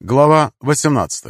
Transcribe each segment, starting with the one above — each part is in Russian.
Глава 18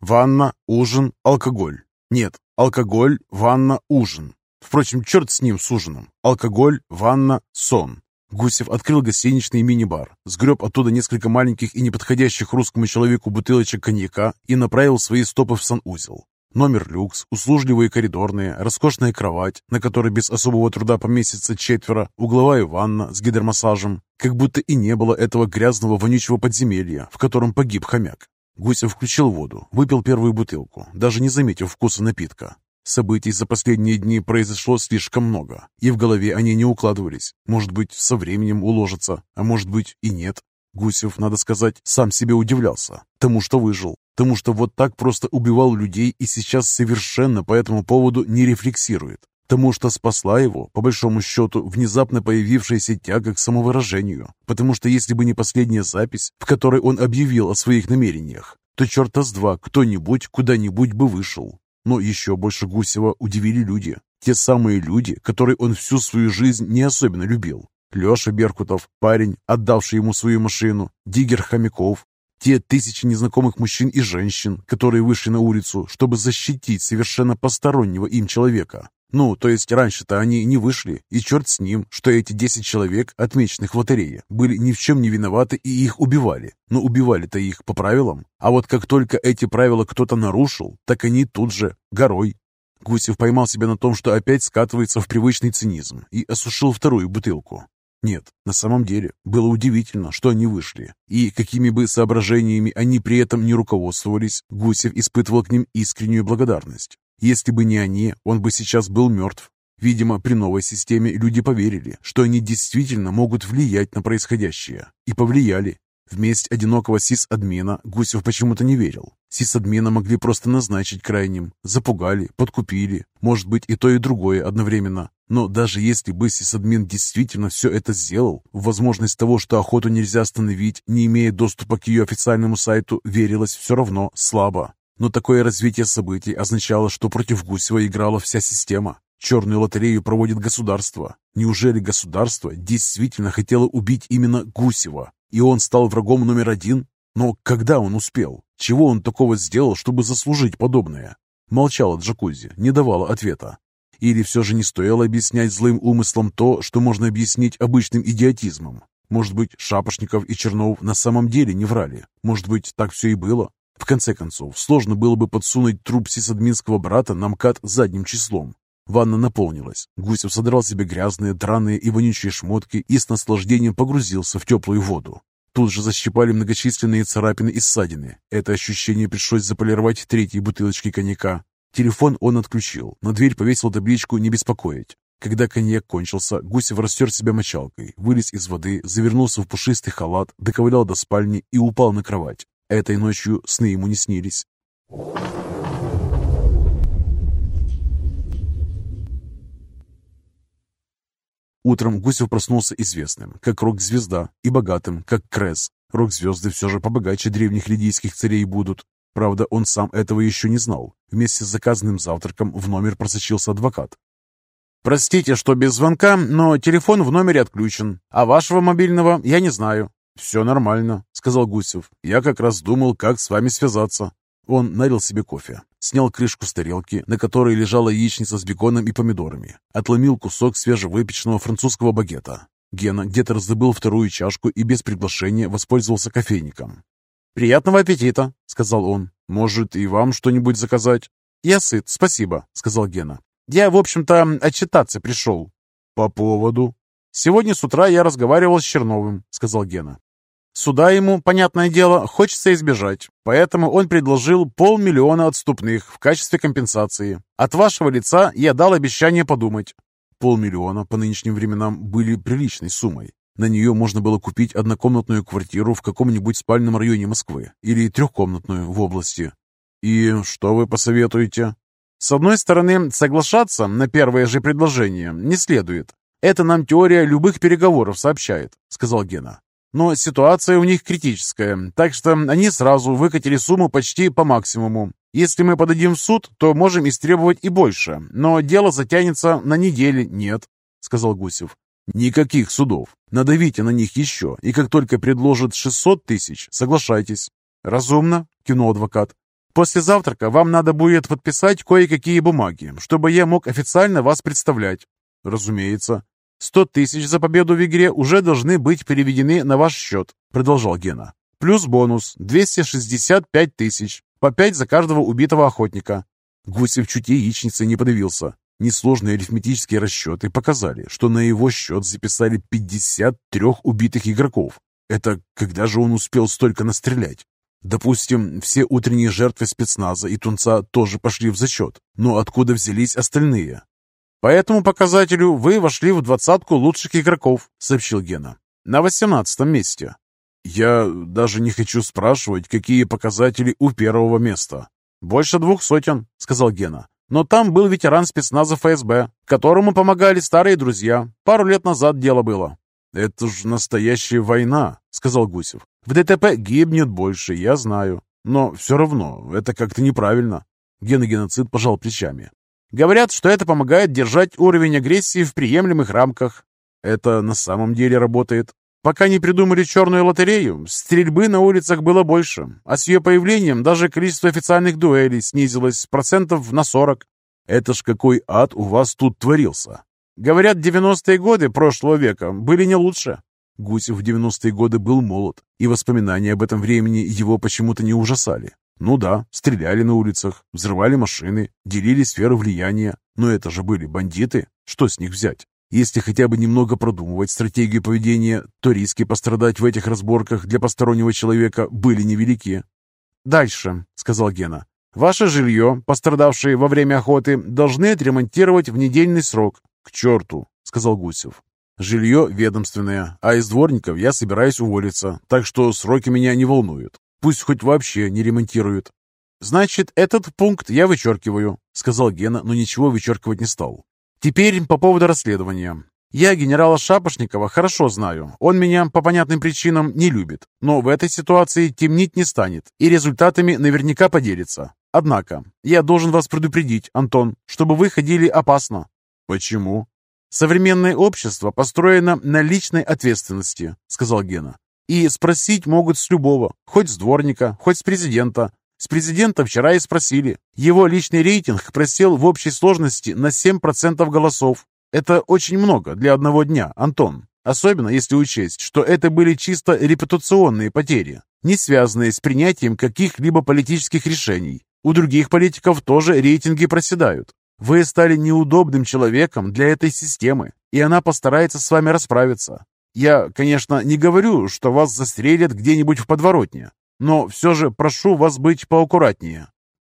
Ванна, ужин, алкоголь. Нет, алкоголь, ванна, ужин. Впрочем, черт с ним, с ужином. Алкоголь, ванна, сон. Гусев открыл гостиничный мини-бар, сгреб оттуда несколько маленьких и неподходящих русскому человеку бутылочек коньяка и направил свои стопы в санузел. Номер люкс, услужливые коридорные, роскошная кровать, на которой без особого труда поместится четверо, угловая ванна с гидромассажем, как будто и не было этого грязного вонючего подземелья, в котором погиб хомяк. Гусев включил воду, выпил первую бутылку, даже не заметив вкуса напитка. Событий за последние дни произошло слишком много, и в голове они не укладывались. Может быть, со временем уложатся, а может быть и нет. Гусев, надо сказать, сам себе удивлялся тому, что выжил, тому, что вот так просто убивал людей и сейчас совершенно по этому поводу не рефлексирует, тому, что спасла его, по большому счету, внезапно появившаяся тяга к самовыражению, потому что если бы не последняя запись, в которой он объявил о своих намерениях, то черта с два кто-нибудь куда-нибудь бы вышел. Но еще больше Гусева удивили люди, те самые люди, которые он всю свою жизнь не особенно любил. Леша Беркутов, парень, отдавший ему свою машину, Дигер Хомяков, те тысячи незнакомых мужчин и женщин, которые вышли на улицу, чтобы защитить совершенно постороннего им человека. Ну, то есть раньше-то они не вышли, и черт с ним, что эти десять человек, отмеченных в лотерее, были ни в чем не виноваты и их убивали. Но убивали-то их по правилам. А вот как только эти правила кто-то нарушил, так они тут же горой. Гусев поймал себя на том, что опять скатывается в привычный цинизм и осушил вторую бутылку. Нет, на самом деле, было удивительно, что они вышли. И какими бы соображениями они при этом не руководствовались, Гусев испытывал к ним искреннюю благодарность. Если бы не они, он бы сейчас был мертв. Видимо, при новой системе люди поверили, что они действительно могут влиять на происходящее. И повлияли. В месть одинокого сис-админа Гусев почему-то не верил. Сис-админа могли просто назначить крайним. Запугали, подкупили. Может быть и то, и другое одновременно. Но даже если бы сисадмин действительно все это сделал, в возможность того, что охоту нельзя остановить, не имея доступа к ее официальному сайту, верилось все равно слабо. Но такое развитие событий означало, что против Гусева играла вся система. Черную лотерею проводит государство. Неужели государство действительно хотело убить именно Гусева? И он стал врагом номер один? Но когда он успел? Чего он такого сделал, чтобы заслужить подобное? Молчала джакузи, не давала ответа. Или все же не стоило объяснять злым умыслом то, что можно объяснить обычным идиотизмом? Может быть, Шапошников и Чернов на самом деле не врали? Может быть, так все и было? В конце концов, сложно было бы подсунуть труп сисадминского брата на МКАД задним числом. Ванна наполнилась. Гусев содрал себе грязные, драные и вонючие шмотки и с наслаждением погрузился в теплую воду. Тут же защипали многочисленные царапины и ссадины. Это ощущение пришлось заполировать третьей бутылочкой коньяка. Телефон он отключил, на дверь повесил табличку «Не беспокоить». Когда коньяк кончился, Гусев растер себя мочалкой, вылез из воды, завернулся в пушистый халат, доковылял до спальни и упал на кровать. Этой ночью сны ему не снились. Утром Гусев проснулся известным, как рок-звезда, и богатым, как Крес. Рок-звезды все же побогаче древних лидийских царей будут. Правда, он сам этого еще не знал. Вместе с заказанным завтраком в номер просочился адвокат. «Простите, что без звонка, но телефон в номере отключен, а вашего мобильного я не знаю». «Все нормально», — сказал Гусев. «Я как раз думал, как с вами связаться». Он налил себе кофе, снял крышку с тарелки, на которой лежала яичница с беконом и помидорами, отломил кусок свежевыпеченного французского багета. Гена где-то раздобыл вторую чашку и без приглашения воспользовался кофейником. «Приятного аппетита!» — сказал он. «Может, и вам что-нибудь заказать?» «Я сыт, спасибо», — сказал Гена. «Я, в общем-то, отчитаться пришел». «По поводу?» «Сегодня с утра я разговаривал с Черновым», — сказал Гена. Суда ему, понятное дело, хочется избежать, поэтому он предложил полмиллиона отступных в качестве компенсации. От вашего лица я дал обещание подумать. Полмиллиона по нынешним временам были приличной суммой. На нее можно было купить однокомнатную квартиру в каком-нибудь спальном районе Москвы или трехкомнатную в области. И что вы посоветуете? С одной стороны, соглашаться на первое же предложение не следует. Это нам теория любых переговоров сообщает, сказал Гена. Но ситуация у них критическая, так что они сразу выкатили сумму почти по максимуму. Если мы подадим в суд, то можем истребовать и больше, но дело затянется на недели, нет. сказал Гусев. «Никаких судов. Надавите на них еще, и как только предложат 600 тысяч, соглашайтесь». «Разумно», — кивнул адвокат. «После завтрака вам надо будет подписать кое-какие бумаги, чтобы я мог официально вас представлять». «Разумеется». «Сто тысяч за победу в игре уже должны быть переведены на ваш счет», — продолжал Гена. «Плюс бонус — 265 тысяч, по пять за каждого убитого охотника». Гусев чуть яичницей не подавился. Несложные арифметические расчеты показали, что на его счет записали 53 убитых игроков. Это когда же он успел столько настрелять? Допустим, все утренние жертвы спецназа и тунца тоже пошли в зачет, но откуда взялись остальные? «По этому показателю вы вошли в двадцатку лучших игроков», — сообщил Гена. «На восемнадцатом месте». «Я даже не хочу спрашивать, какие показатели у первого места». «Больше двух сотен», — сказал Гена. Но там был ветеран спецназа ФСБ, которому помогали старые друзья. Пару лет назад дело было. «Это ж настоящая война», — сказал Гусев. «В ДТП гибнет больше, я знаю. Но все равно, это как-то неправильно». Геногеноцид пожал плечами. «Говорят, что это помогает держать уровень агрессии в приемлемых рамках». «Это на самом деле работает?» Пока не придумали черную лотерею, стрельбы на улицах было больше, а с ее появлением даже количество официальных дуэлей снизилось процентов на 40. Это ж какой ад у вас тут творился. Говорят, 90-е годы прошлого века были не лучше. Гусев в 90-е годы был молод, и воспоминания об этом времени его почему-то не ужасали. Ну да, стреляли на улицах, взрывали машины, делили сферу влияния, но это же были бандиты, что с них взять? Если хотя бы немного продумывать стратегию поведения, то риски пострадать в этих разборках для постороннего человека были невелики. «Дальше», — сказал Гена. «Ваше жилье, пострадавшее во время охоты, должны отремонтировать в недельный срок». «К черту», — сказал Гусев. «Жилье ведомственное, а из дворников я собираюсь уволиться, так что сроки меня не волнуют. Пусть хоть вообще не ремонтируют». «Значит, этот пункт я вычеркиваю», — сказал Гена, но ничего вычеркивать не стал. Теперь по поводу расследования. Я генерала Шапошникова хорошо знаю. Он меня по понятным причинам не любит. Но в этой ситуации темнить не станет и результатами наверняка поделится. Однако, я должен вас предупредить, Антон, чтобы вы ходили опасно. Почему? Современное общество построено на личной ответственности, сказал Гена. И спросить могут с любого, хоть с дворника, хоть с президента. С президента вчера и спросили. Его личный рейтинг просел в общей сложности на 7% голосов. Это очень много для одного дня, Антон. Особенно если учесть, что это были чисто репутационные потери, не связанные с принятием каких-либо политических решений. У других политиков тоже рейтинги проседают. Вы стали неудобным человеком для этой системы, и она постарается с вами расправиться. Я, конечно, не говорю, что вас застрелят где-нибудь в подворотне, но все же прошу вас быть поаккуратнее.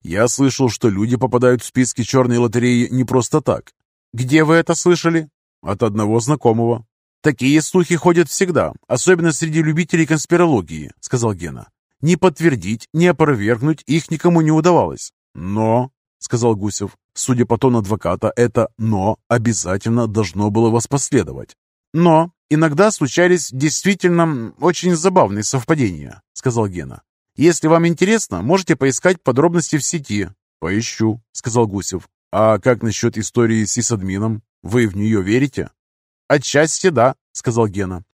Я слышал, что люди попадают в списки черной лотереи не просто так. Где вы это слышали? От одного знакомого. Такие слухи ходят всегда, особенно среди любителей конспирологии, сказал Гена. Ни подтвердить, ни опровергнуть их никому не удавалось. Но, сказал Гусев, судя по тону адвоката, это «но» обязательно должно было воспоследовать. Но иногда случались действительно очень забавные совпадения, сказал Гена. Если вам интересно, можете поискать подробности в сети. Поищу, сказал Гусев. А как насчет истории с Исадмином? Вы в нее верите? Отчасти да, сказал Гена.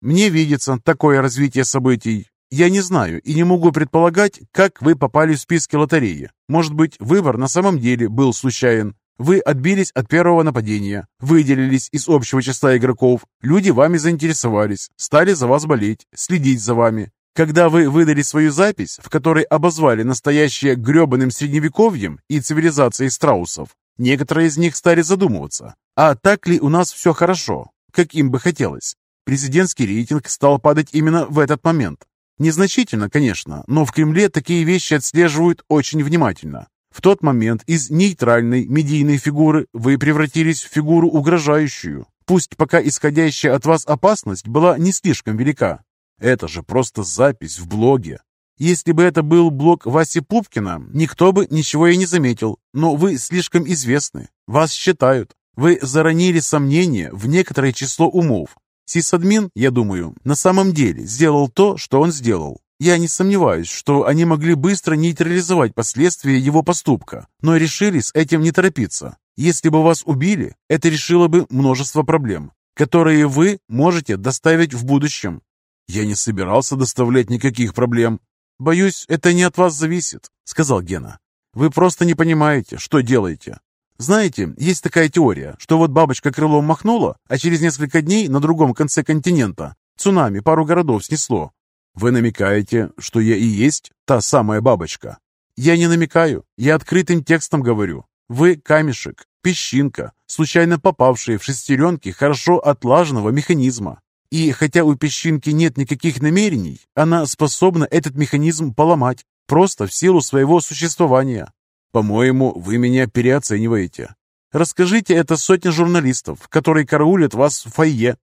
Мне видится такое развитие событий. Я не знаю и не могу предполагать, как вы попали в списки лотереи. Может быть, выбор на самом деле был случайен. Вы отбились от первого нападения, выделились из общего числа игроков, люди вами заинтересовались, стали за вас болеть, следить за вами. Когда вы выдали свою запись, в которой обозвали настоящее гребаным средневековьем и цивилизацией страусов, некоторые из них стали задумываться, а так ли у нас все хорошо, как им бы хотелось. Президентский рейтинг стал падать именно в этот момент. Незначительно, конечно, но в Кремле такие вещи отслеживают очень внимательно. В тот момент из нейтральной медийной фигуры вы превратились в фигуру угрожающую, пусть пока исходящая от вас опасность была не слишком велика. Это же просто запись в блоге. Если бы это был блог Васи Пупкина, никто бы ничего и не заметил. Но вы слишком известны. Вас считают. Вы заронили сомнения в некоторое число умов. Сисадмин, я думаю, на самом деле сделал то, что он сделал. Я не сомневаюсь, что они могли быстро нейтрализовать последствия его поступка, но решили с этим не торопиться. Если бы вас убили, это решило бы множество проблем, которые вы можете доставить в будущем. Я не собирался доставлять никаких проблем. Боюсь, это не от вас зависит, сказал Гена. Вы просто не понимаете, что делаете. Знаете, есть такая теория, что вот бабочка крылом махнула, а через несколько дней на другом конце континента цунами пару городов снесло. Вы намекаете, что я и есть та самая бабочка? Я не намекаю, я открытым текстом говорю. Вы камешек, песчинка, случайно попавшие в шестеренки хорошо отлаженного механизма. И хотя у песчинки нет никаких намерений, она способна этот механизм поломать, просто в силу своего существования. По-моему, вы меня переоцениваете. Расскажите это сотне журналистов, которые караулят вас в фойе.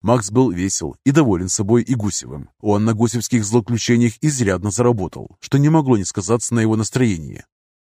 Макс был весел и доволен собой и Гусевым. Он на гусевских злоключениях изрядно заработал, что не могло не сказаться на его настроении.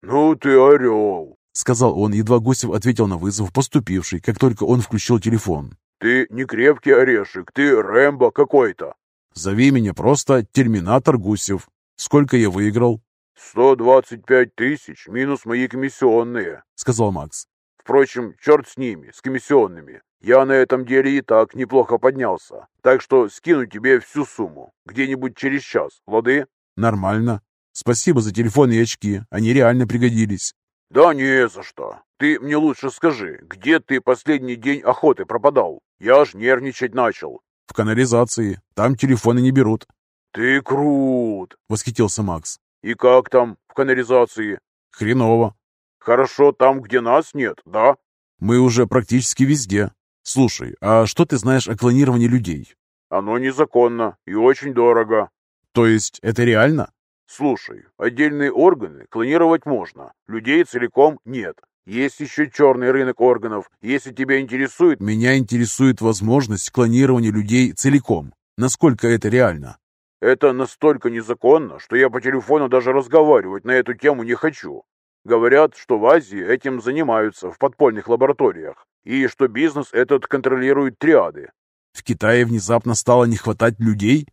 «Ну ты орел!» — сказал он, едва Гусев ответил на вызов, поступивший, как только он включил телефон. «Ты не крепкий орешек, ты Рэмбо какой-то!» «Зови меня просто Терминатор Гусев. Сколько я выиграл?» «Сто двадцать пять тысяч, минус мои комиссионные», — сказал Макс. «Впрочем, черт с ними, с комиссионными. Я на этом деле и так неплохо поднялся, так что скину тебе всю сумму, где-нибудь через час, лады?» «Нормально. Спасибо за телефон и очки, они реально пригодились». «Да не за что. Ты мне лучше скажи, где ты последний день охоты пропадал? Я аж нервничать начал». «В канализации. Там телефоны не берут». «Ты крут!» — восхитился Макс. «И как там, в канализации?» «Хреново». «Хорошо там, где нас нет, да?» «Мы уже практически везде. Слушай, а что ты знаешь о клонировании людей?» «Оно незаконно и очень дорого». «То есть это реально?» «Слушай, отдельные органы клонировать можно, людей целиком нет. Есть еще черный рынок органов. Если тебя интересует...» «Меня интересует возможность клонирования людей целиком. Насколько это реально?» «Это настолько незаконно, что я по телефону даже разговаривать на эту тему не хочу. Говорят, что в Азии этим занимаются в подпольных лабораториях, и что бизнес этот контролирует триады. В Китае внезапно стало не хватать людей?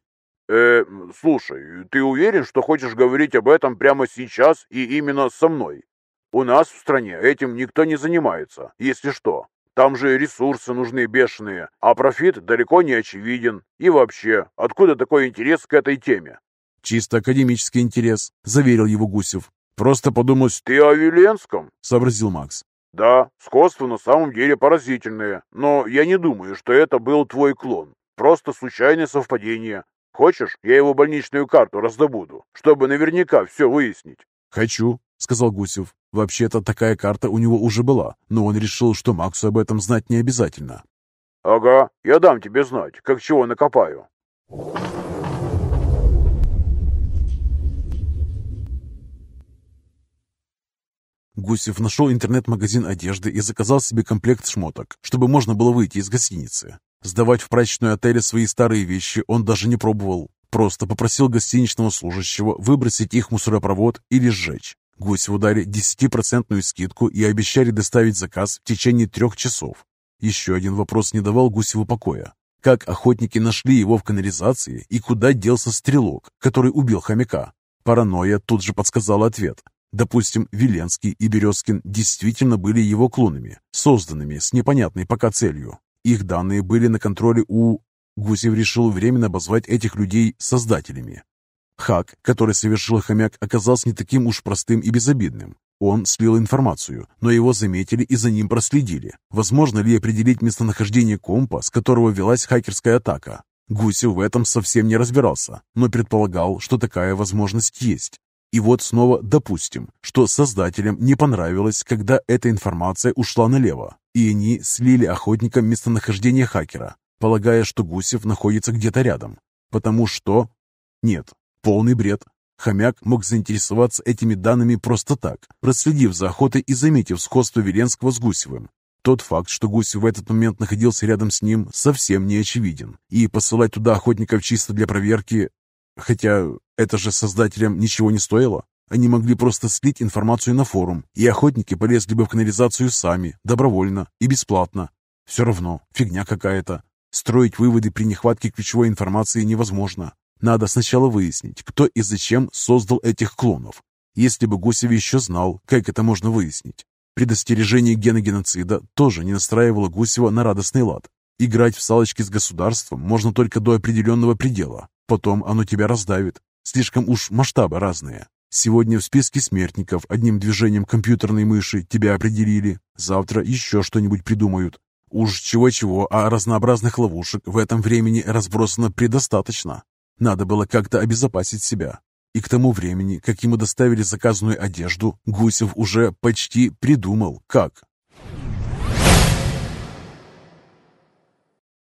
Э, слушай, ты уверен, что хочешь говорить об этом прямо сейчас и именно со мной? У нас в стране этим никто не занимается, если что. Там же ресурсы нужны бешеные, а профит далеко не очевиден. И вообще, откуда такой интерес к этой теме? Чисто академический интерес, заверил его Гусев. Просто подумать... Ты о Веленском? Сообразил Макс. Да, сходство на самом деле поразительное, но я не думаю, что это был твой клон. Просто случайное совпадение. Хочешь, я его больничную карту раздобуду, чтобы наверняка все выяснить? Хочу, сказал Гусев. Вообще-то такая карта у него уже была, но он решил, что Максу об этом знать не обязательно. Ага, я дам тебе знать, как чего накопаю. Гусев нашел интернет-магазин одежды и заказал себе комплект шмоток, чтобы можно было выйти из гостиницы. Сдавать в прачечную отеля свои старые вещи он даже не пробовал. Просто попросил гостиничного служащего выбросить их в мусоропровод или сжечь. Гусеву дали 10% скидку и обещали доставить заказ в течение трех часов. Еще один вопрос не давал Гусеву покоя. Как охотники нашли его в канализации и куда делся стрелок, который убил хомяка? Паранойя тут же подсказала ответ. Допустим, Веленский и Березкин действительно были его клонами, созданными с непонятной пока целью. Их данные были на контроле у... Гусев решил временно обозвать этих людей создателями. Хак, который совершил хомяк, оказался не таким уж простым и безобидным. Он слил информацию, но его заметили и за ним проследили. Возможно ли определить местонахождение компа, с которого велась хакерская атака? Гусев в этом совсем не разбирался, но предполагал, что такая возможность есть. И вот снова допустим, что создателям не понравилось, когда эта информация ушла налево, и они слили охотникам местонахождение хакера, полагая, что Гусев находится где-то рядом. Потому что... Нет, полный бред. Хомяк мог заинтересоваться этими данными просто так, проследив за охотой и заметив сходство Веленского с Гусевым. Тот факт, что Гусев в этот момент находился рядом с ним, совсем не очевиден, и посылать туда охотников чисто для проверки Хотя это же создателям ничего не стоило. Они могли просто слить информацию на форум, и охотники полезли бы в канализацию сами, добровольно и бесплатно. Все равно, фигня какая-то. Строить выводы при нехватке ключевой информации невозможно. Надо сначала выяснить, кто и зачем создал этих клонов. Если бы Гусев еще знал, как это можно выяснить. Предостережение геногеноцида тоже не настраивало Гусева на радостный лад. Играть в салочки с государством можно только до определенного предела. Потом оно тебя раздавит. Слишком уж масштабы разные. Сегодня в списке смертников одним движением компьютерной мыши тебя определили. Завтра еще что-нибудь придумают. Уж чего-чего, а разнообразных ловушек в этом времени разбросано предостаточно. Надо было как-то обезопасить себя. И к тому времени, как ему доставили заказанную одежду, Гусев уже почти придумал, как.